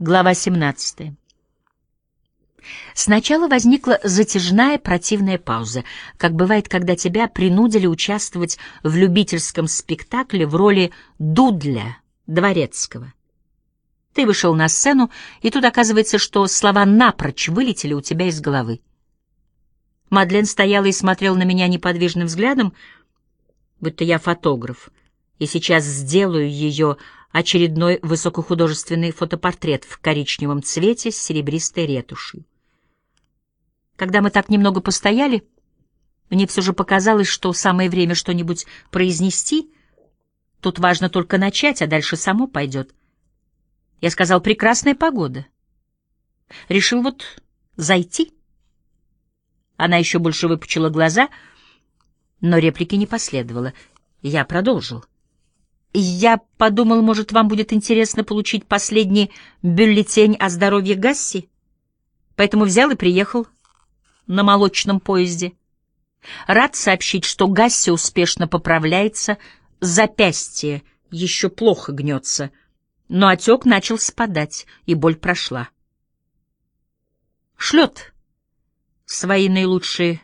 Глава 17. Сначала возникла затяжная противная пауза, как бывает, когда тебя принудили участвовать в любительском спектакле в роли Дудля Дворецкого. Ты вышел на сцену, и тут оказывается, что слова напрочь вылетели у тебя из головы. Мадлен стояла и смотрела на меня неподвижным взглядом, будто я фотограф, и сейчас сделаю ее очередной высокохудожественный фотопортрет в коричневом цвете с серебристой ретушью. Когда мы так немного постояли, мне все же показалось, что самое время что-нибудь произнести. Тут важно только начать, а дальше само пойдет. Я сказал, прекрасная погода. Решил вот зайти. Она еще больше выпучила глаза, но реплики не последовало. Я продолжил. Я подумал, может, вам будет интересно получить последний бюллетень о здоровье Гасси, поэтому взял и приехал на молочном поезде. Рад сообщить, что Гасси успешно поправляется, запястье еще плохо гнется, но отек начал спадать, и боль прошла. Шлет свои наилучшие.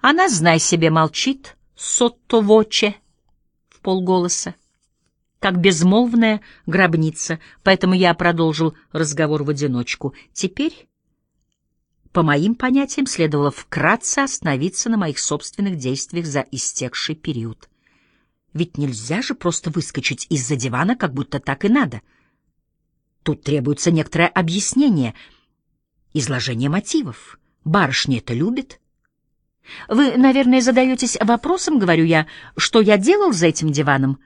Она, знай себе, молчит, сотто-воче, в полголоса, как безмолвная гробница, поэтому я продолжил разговор в одиночку. Теперь по моим понятиям, следовало вкратце остановиться на моих собственных действиях за истекший период. Ведь нельзя же просто выскочить из-за дивана, как будто так и надо. Тут требуется некоторое объяснение, изложение мотивов. Барышня это любит. Вы, наверное, задаетесь вопросом, говорю я, что я делал за этим диваном?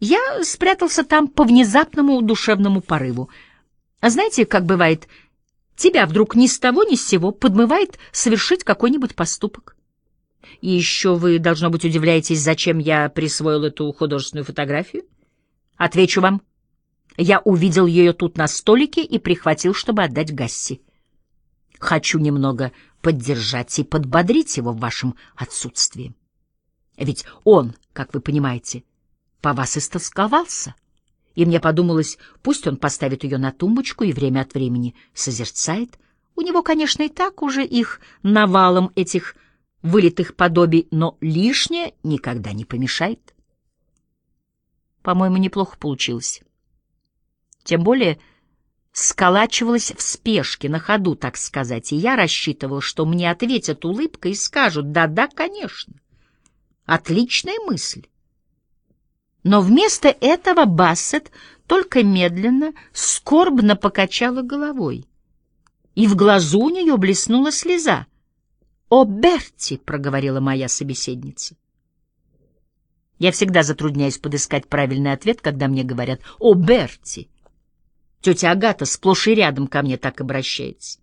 Я спрятался там по внезапному душевному порыву. А знаете, как бывает, тебя вдруг ни с того ни с сего подмывает совершить какой-нибудь поступок. И еще вы, должно быть, удивляетесь, зачем я присвоил эту художественную фотографию? Отвечу вам. Я увидел ее тут на столике и прихватил, чтобы отдать Гасси. Хочу немного поддержать и подбодрить его в вашем отсутствии. Ведь он, как вы понимаете, по вас истосковался и мне подумалось, пусть он поставит ее на тумбочку и время от времени созерцает. У него, конечно, и так уже их навалом этих вылитых подобий, но лишнее никогда не помешает. По-моему, неплохо получилось. Тем более сколачивалась в спешке, на ходу, так сказать, и я рассчитывал, что мне ответят улыбкой и скажут «да-да, конечно». Отличная мысль. Но вместо этого Бассет только медленно, скорбно покачала головой. И в глазу у нее блеснула слеза. «О, Берти!» — проговорила моя собеседница. Я всегда затрудняюсь подыскать правильный ответ, когда мне говорят «О, Берти!» Тетя Агата сплошь и рядом ко мне так обращается.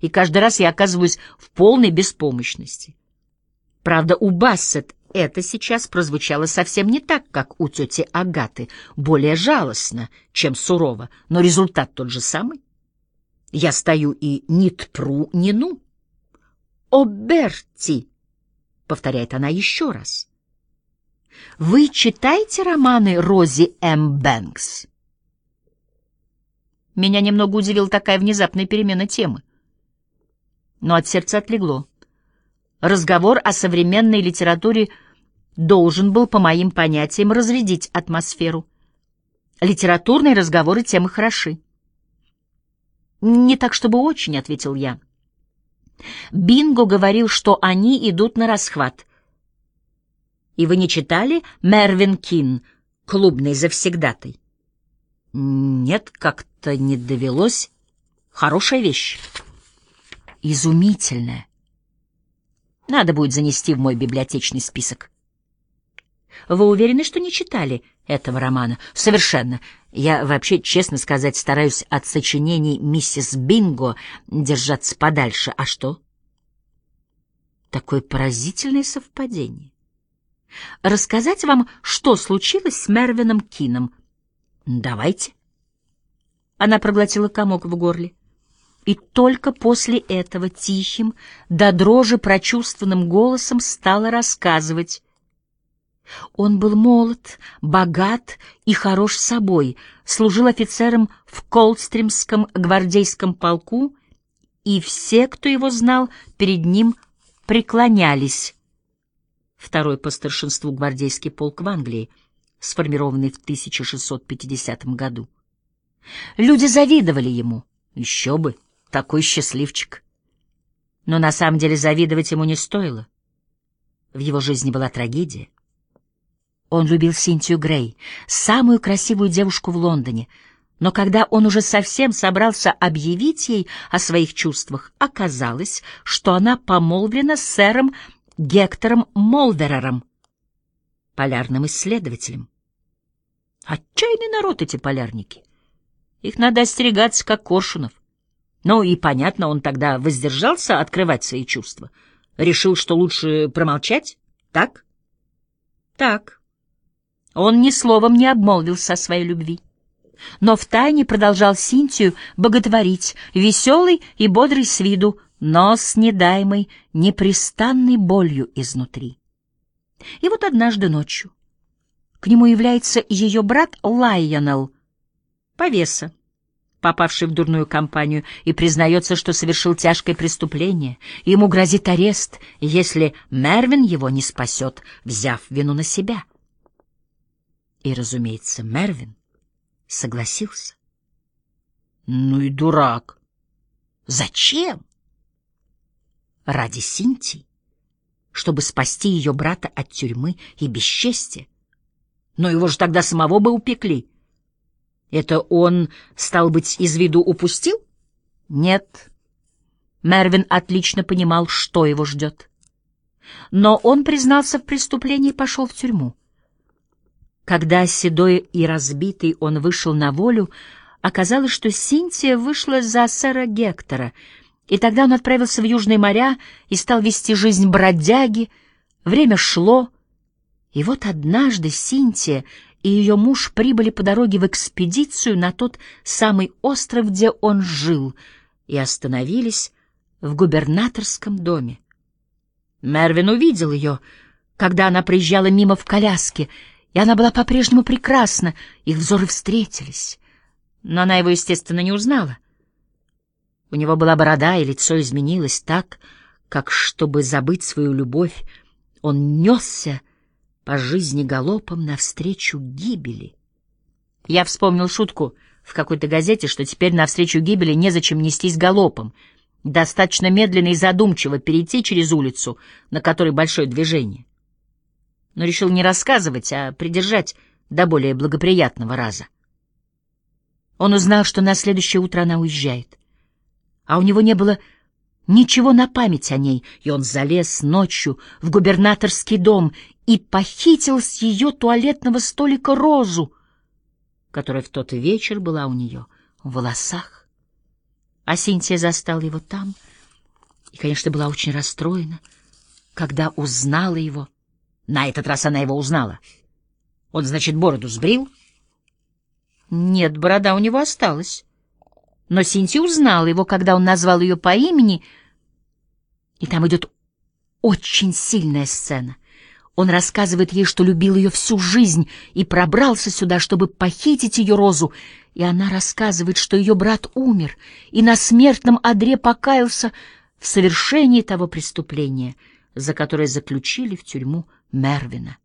И каждый раз я оказываюсь в полной беспомощности. Правда, у Бассет это сейчас прозвучало совсем не так, как у тети Агаты, более жалостно, чем сурово, но результат тот же самый. Я стою и ни тпру, ни ну. «О, Берти!» — повторяет она еще раз. «Вы читаете романы Рози М. Бэнкс?» Меня немного удивила такая внезапная перемена темы. Но от сердца отлегло. Разговор о современной литературе должен был, по моим понятиям, разрядить атмосферу. Литературные разговоры темы хороши. «Не так, чтобы очень», — ответил я. Бинго говорил, что они идут на расхват. «И вы не читали Мервин Кин, клубный завсегдатай?» «Нет, как-то не довелось. Хорошая вещь. Изумительная. Надо будет занести в мой библиотечный список. Вы уверены, что не читали этого романа? Совершенно. Я вообще, честно сказать, стараюсь от сочинений миссис Бинго держаться подальше. А что? Такое поразительное совпадение. Рассказать вам, что случилось с Мервином Кином? Давайте. Она проглотила комок в горле. И только после этого тихим, до дрожи прочувствованным голосом стала рассказывать. Он был молод, богат и хорош собой, служил офицером в Колстримском гвардейском полку, и все, кто его знал, перед ним преклонялись. Второй по старшинству гвардейский полк в Англии, сформированный в 1650 году. Люди завидовали ему. Еще бы, такой счастливчик. Но на самом деле завидовать ему не стоило. В его жизни была трагедия. Он любил Синтию Грей, самую красивую девушку в Лондоне, но когда он уже совсем собрался объявить ей о своих чувствах, оказалось, что она помолвлена с сэром Гектором Молверером, полярным исследователем. Отчаянный народ эти полярники. Их надо остерегаться, как коршунов. Ну и, понятно, он тогда воздержался открывать свои чувства. Решил, что лучше промолчать, так? Так. Он ни словом не обмолвился о своей любви. Но втайне продолжал Синтию боготворить, веселый и бодрый с виду, но с недаемой, непрестанной болью изнутри. И вот однажды ночью к нему является ее брат Лайонел, повеса, попавший в дурную компанию, и признается, что совершил тяжкое преступление. Ему грозит арест, если Мервин его не спасет, взяв вину на себя. И, разумеется, Мервин согласился. Ну и дурак. Зачем? Ради Синтии, чтобы спасти ее брата от тюрьмы и бесчестия. Но его же тогда самого бы упекли. Это он, стал быть, из виду упустил? Нет. Мервин отлично понимал, что его ждет. Но он признался в преступлении и пошел в тюрьму. Когда седой и разбитый он вышел на волю, оказалось, что Синтия вышла за сэра Гектора, и тогда он отправился в Южные моря и стал вести жизнь бродяги. Время шло, и вот однажды Синтия и ее муж прибыли по дороге в экспедицию на тот самый остров, где он жил, и остановились в губернаторском доме. Мервин увидел ее, когда она приезжала мимо в коляске — и она была по-прежнему прекрасна, их взоры встретились. Но она его, естественно, не узнала. У него была борода, и лицо изменилось так, как, чтобы забыть свою любовь, он несся по жизни галопом навстречу гибели. Я вспомнил шутку в какой-то газете, что теперь навстречу гибели незачем нестись галопом. Достаточно медленно и задумчиво перейти через улицу, на которой большое движение но решил не рассказывать, а придержать до более благоприятного раза. Он узнал, что на следующее утро она уезжает, а у него не было ничего на память о ней, и он залез ночью в губернаторский дом и похитил с ее туалетного столика розу, которая в тот вечер была у нее в волосах. А Синтия застала его там и, конечно, была очень расстроена, когда узнала его — на этот раз она его узнала. Он, значит, бороду сбрил? Нет, борода у него осталась. Но Синти узнала его, когда он назвал ее по имени, и там идет очень сильная сцена. Он рассказывает ей, что любил ее всю жизнь и пробрался сюда, чтобы похитить ее розу, и она рассказывает, что ее брат умер и на смертном одре покаялся в совершении того преступления, за которое заключили в тюрьму Мервина.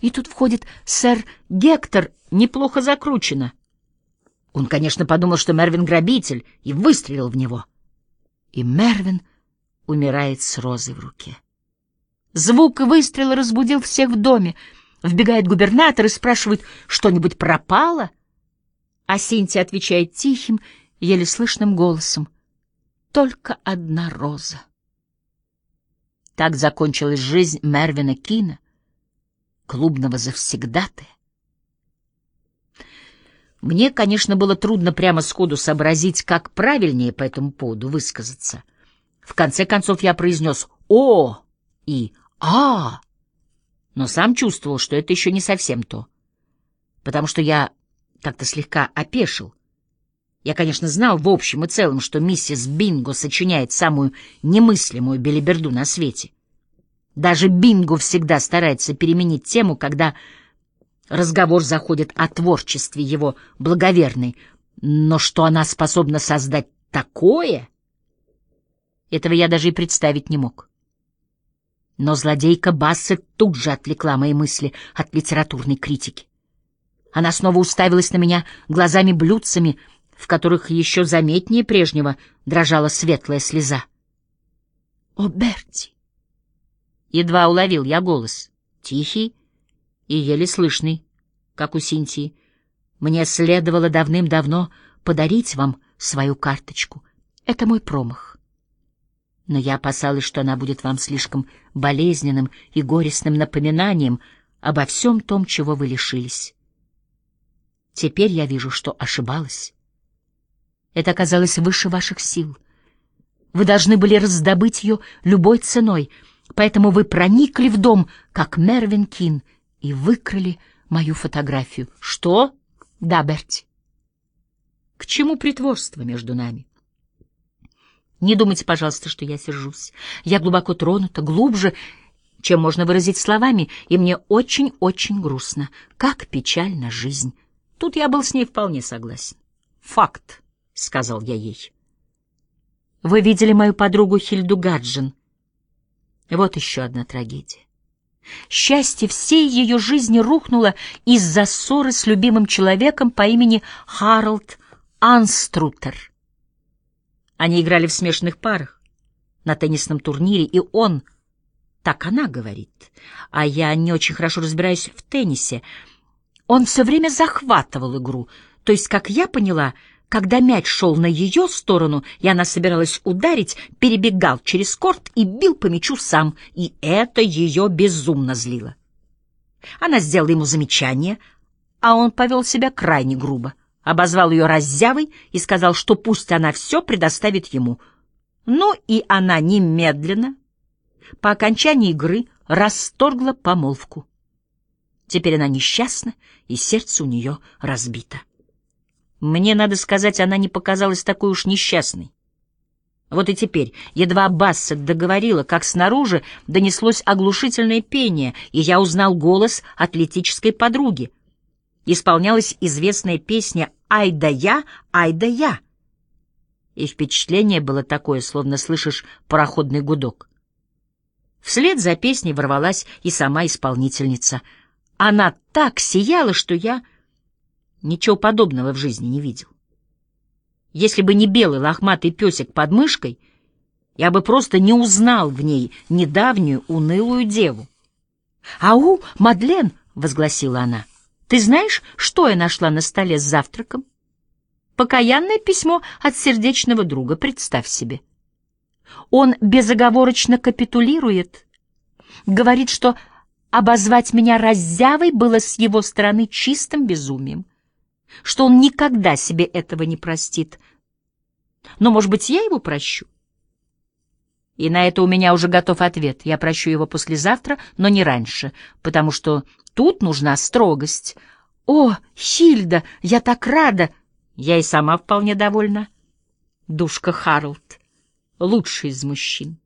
И тут входит сэр Гектор, неплохо закручено. Он, конечно, подумал, что Мервин грабитель, и выстрелил в него. И Мервин умирает с розой в руке. Звук выстрела разбудил всех в доме. Вбегает губернатор и спрашивает, что-нибудь пропало? А Синтия отвечает тихим, еле слышным голосом. Только одна роза. Так закончилась жизнь Мервина Кина, клубного завсегдатая. Мне, конечно, было трудно прямо сходу сообразить, как правильнее по этому поводу высказаться. В конце концов я произнес «О» и «А», но сам чувствовал, что это еще не совсем то, потому что я как-то слегка опешил. Я, конечно, знал в общем и целом, что миссис Бинго сочиняет самую немыслимую белиберду на свете. Даже Бингу всегда старается переменить тему, когда разговор заходит о творчестве его благоверной. Но что она способна создать такое, этого я даже и представить не мог. Но злодейка Бассет тут же отвлекла мои мысли от литературной критики. Она снова уставилась на меня глазами-блюдцами, в которых еще заметнее прежнего дрожала светлая слеза. «О, Берти!» Едва уловил я голос, тихий и еле слышный, как у Синтии. «Мне следовало давным-давно подарить вам свою карточку. Это мой промах. Но я опасалась, что она будет вам слишком болезненным и горестным напоминанием обо всем том, чего вы лишились. Теперь я вижу, что ошибалась. Это оказалось выше ваших сил. Вы должны были раздобыть ее любой ценой, поэтому вы проникли в дом, как Мервин Кин, и выкрали мою фотографию. Что? Да, Берти. К чему притворство между нами? Не думайте, пожалуйста, что я сержусь. Я глубоко тронута, глубже, чем можно выразить словами, и мне очень-очень грустно. Как печальна жизнь. Тут я был с ней вполне согласен. «Факт», — сказал я ей. «Вы видели мою подругу Хильду Гаджин. Вот еще одна трагедия. Счастье всей ее жизни рухнуло из-за ссоры с любимым человеком по имени Харалд Анструтер. Они играли в смешанных парах на теннисном турнире, и он, так она говорит, а я не очень хорошо разбираюсь в теннисе, он все время захватывал игру, то есть, как я поняла, когда мяч шел на ее сторону, и она собиралась ударить, перебегал через корт и бил по мячу сам, и это ее безумно злило. Она сделала ему замечание, а он повел себя крайне грубо обозвал ее раззявой и сказал, что пусть она все предоставит ему. Ну и она немедленно, по окончании игры, расторгла помолвку. Теперь она несчастна, и сердце у нее разбито. Мне, надо сказать, она не показалась такой уж несчастной. Вот и теперь, едва Бассет договорила, как снаружи донеслось оглушительное пение, и я узнал голос атлетической подруги. Исполнялась известная песня «Ай да я, ай да я!» И впечатление было такое, словно слышишь пароходный гудок. Вслед за песней ворвалась и сама исполнительница. Она так сияла, что я ничего подобного в жизни не видел. Если бы не белый лохматый песик под мышкой, я бы просто не узнал в ней недавнюю унылую деву. «Ау, Мадлен!» — возгласила она. Ты знаешь, что я нашла на столе с завтраком? Покаянное письмо от сердечного друга, представь себе. Он безоговорочно капитулирует, говорит, что обозвать меня раззявой было с его стороны чистым безумием, что он никогда себе этого не простит. Но, может быть, я его прощу? И на это у меня уже готов ответ. Я прощу его послезавтра, но не раньше, потому что тут нужна строгость. О, Хильда, я так рада! Я и сама вполне довольна. Душка Харлд, лучший из мужчин.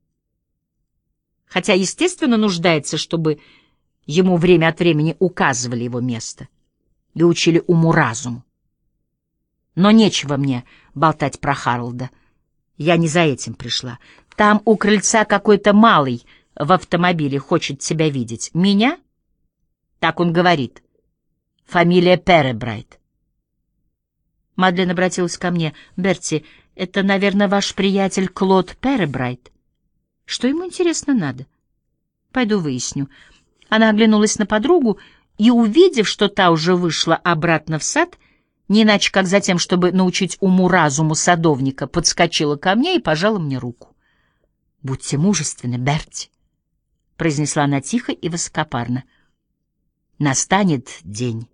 Хотя, естественно, нуждается, чтобы ему время от времени указывали его место и учили уму-разуму. Но нечего мне болтать про Харлда. Я не за этим пришла. Там у крыльца какой-то малый в автомобиле хочет тебя видеть. Меня? Так он говорит. Фамилия Перебрайт. Мадлен обратилась ко мне. «Берти, это, наверное, ваш приятель Клод Перебрайт. Что ему, интересно, надо? Пойду выясню». Она оглянулась на подругу и, увидев, что та уже вышла обратно в сад, не иначе как затем, чтобы научить уму-разуму садовника, подскочила ко мне и пожала мне руку. «Будьте мужественны, Берти», — произнесла она тихо и высокопарно. «Настанет день,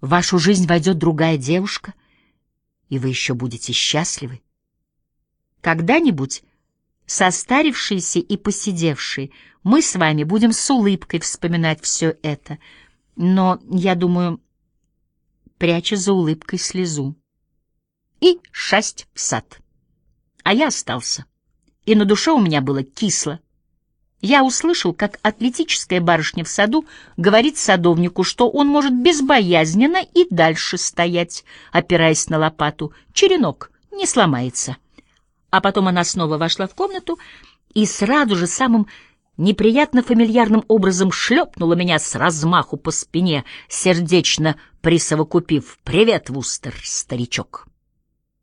в вашу жизнь войдет другая девушка, и вы еще будете счастливы. Когда-нибудь, состарившиеся и посидевшие, мы с вами будем с улыбкой вспоминать все это, но, я думаю, пряча за улыбкой слезу. И шасть в сад. А я остался и на душе у меня было кисло. Я услышал, как атлетическая барышня в саду говорит садовнику, что он может безбоязненно и дальше стоять, опираясь на лопату. Черенок не сломается. А потом она снова вошла в комнату и сразу же самым неприятно фамильярным образом шлепнула меня с размаху по спине, сердечно присовокупив «Привет, Вустер, старичок!»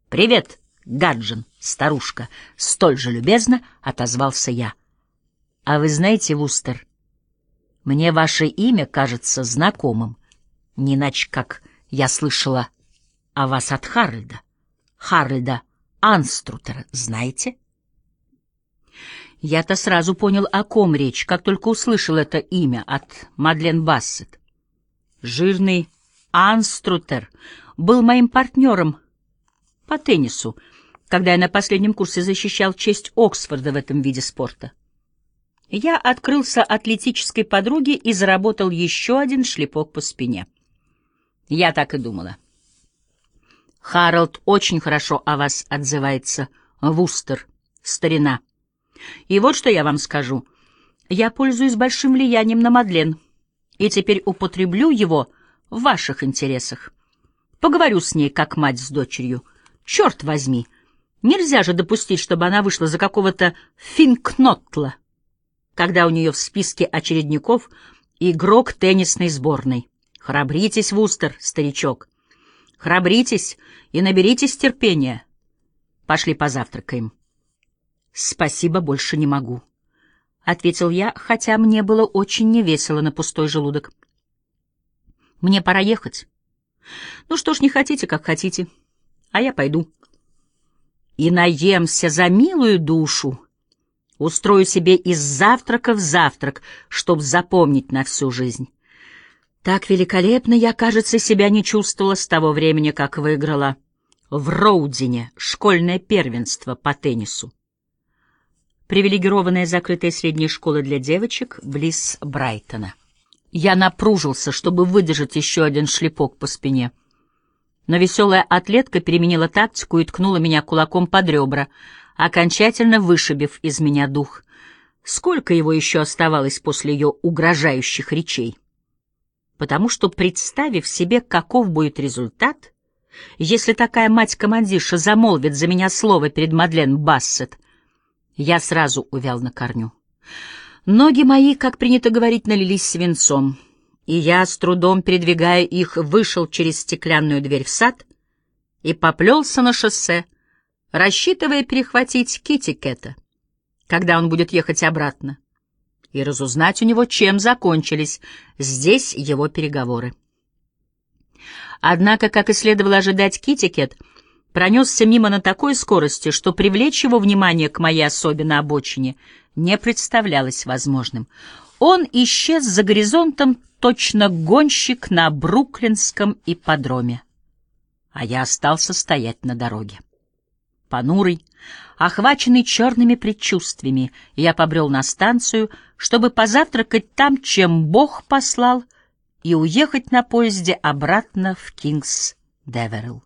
«Привет, Гаджин, старушка!» — столь же любезно отозвался я. А вы знаете, Вустер, мне ваше имя кажется знакомым, не иначе как я слышала о вас от Харальда. Харальда Анструтера, знаете? Я-то сразу понял, о ком речь, как только услышал это имя от Мадлен Бассет. Жирный Анструтер был моим партнером по теннису, когда я на последнем курсе защищал честь Оксфорда в этом виде спорта. Я открылся атлетической подруге и заработал еще один шлепок по спине. Я так и думала. Харалд очень хорошо о вас отзывается, Вустер, старина. И вот что я вам скажу. Я пользуюсь большим влиянием на Мадлен, и теперь употреблю его в ваших интересах. Поговорю с ней, как мать с дочерью. Черт возьми, нельзя же допустить, чтобы она вышла за какого-то финкнотла когда у нее в списке очередников игрок теннисной сборной. Храбритесь, Вустер, старичок. Храбритесь и наберитесь терпения. Пошли позавтракаем. Спасибо, больше не могу, — ответил я, хотя мне было очень невесело на пустой желудок. Мне пора ехать. Ну что ж, не хотите, как хотите, а я пойду. И наемся за милую душу, — Устрою себе из завтрака в завтрак, чтоб запомнить на всю жизнь. Так великолепно я, кажется, себя не чувствовала с того времени, как выиграла в Роудине школьное первенство по теннису. Привилегированная закрытая средняя школа для девочек близ Брайтона. Я напружился, чтобы выдержать еще один шлепок по спине. Но веселая атлетка переменила тактику и ткнула меня кулаком под ребра — окончательно вышибив из меня дух. Сколько его еще оставалось после ее угрожающих речей? Потому что, представив себе, каков будет результат, если такая мать-командирша замолвит за меня слово перед Мадлен Бассет, я сразу увял на корню. Ноги мои, как принято говорить, налились свинцом, и я, с трудом передвигая их, вышел через стеклянную дверь в сад и поплелся на шоссе, рассчитывая перехватить Кити Кэта, когда он будет ехать обратно, и разузнать у него, чем закончились здесь его переговоры. Однако, как и следовало ожидать, Кити Кэт пронесся мимо на такой скорости, что привлечь его внимание к моей особе на обочине не представлялось возможным. Он исчез за горизонтом точно гонщик на Бруклинском ипподроме, а я остался стоять на дороге понурый, охваченный черными предчувствиями, я побрел на станцию, чтобы позавтракать там, чем Бог послал, и уехать на поезде обратно в Кингс-Деверилл.